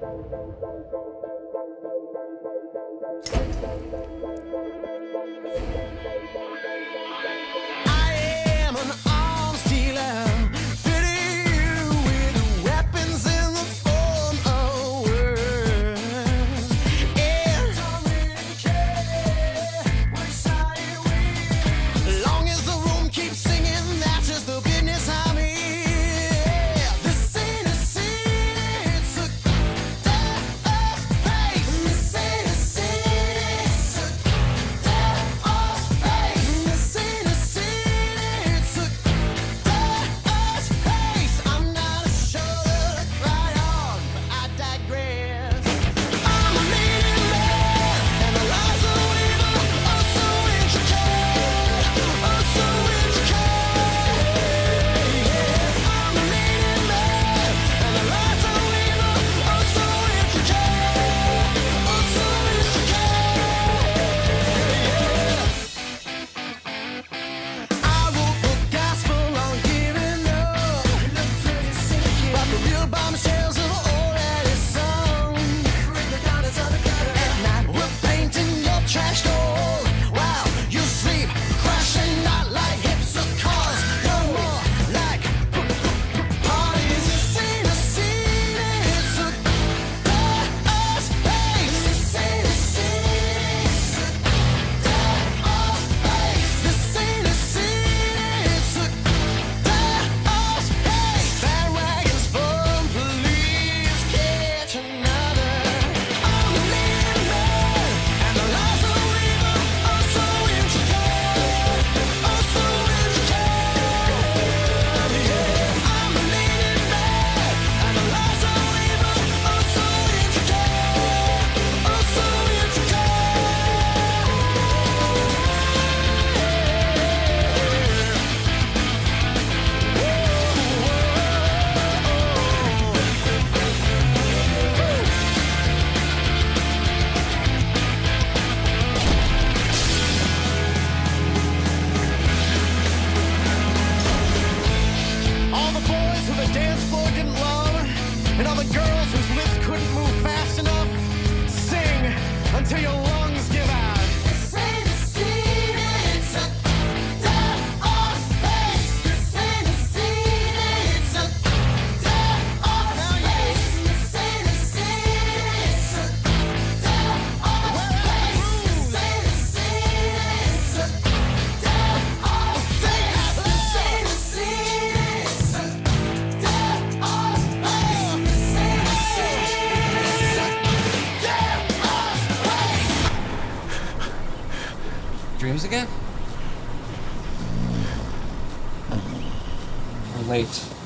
Thank you. But the real Dreams again? Or late.